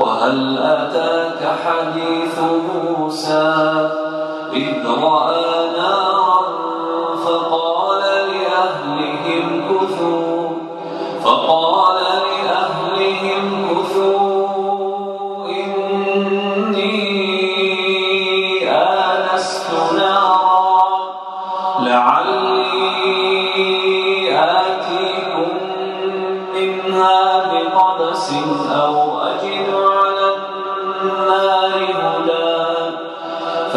وهل أتاك حديث موسى؟ إذ رأى نارا فقال لأهلهم كثوا فقال لأهلهم كثوا إني آنست نارا لعلي آتيكم منها بقبس أو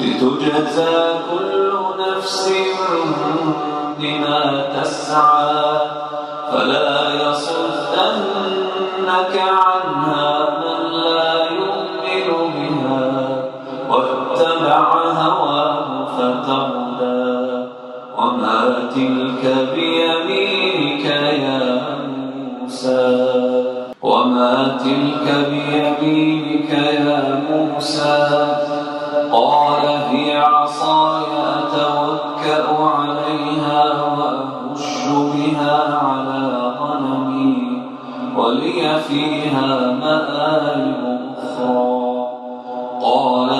لتجزى كل نفس بما تسعى فلا يصدنك عنها من لا يؤمن بها واتبع هواه فتردى وما تلك بيمينك يا موسى وما تلك بيمينك يا موسى؟ قال هي عصاي أتوكأ عليها وأهش بها على غنمي ولي فيها مآرب أخرى. قال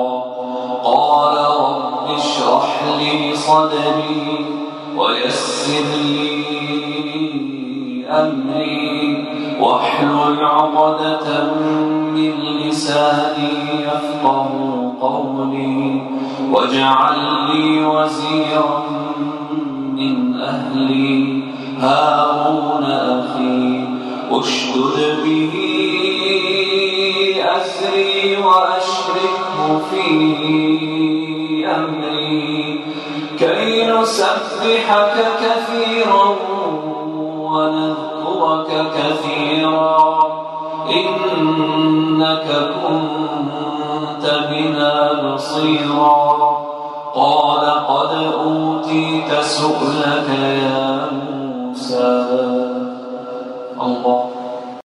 لي صدري ويسر لي أمري. واحلل عقدة من لساني يفقه قولي. واجعل لي وزيرا من أهلي. هارون أخي أشدد به أسري وأشركه في كي نسبحك كثيرا ونذكرك كثيرا. إنك كنت بنا بصيرا. قال قد أوتيت سؤلك يا موسى. الله.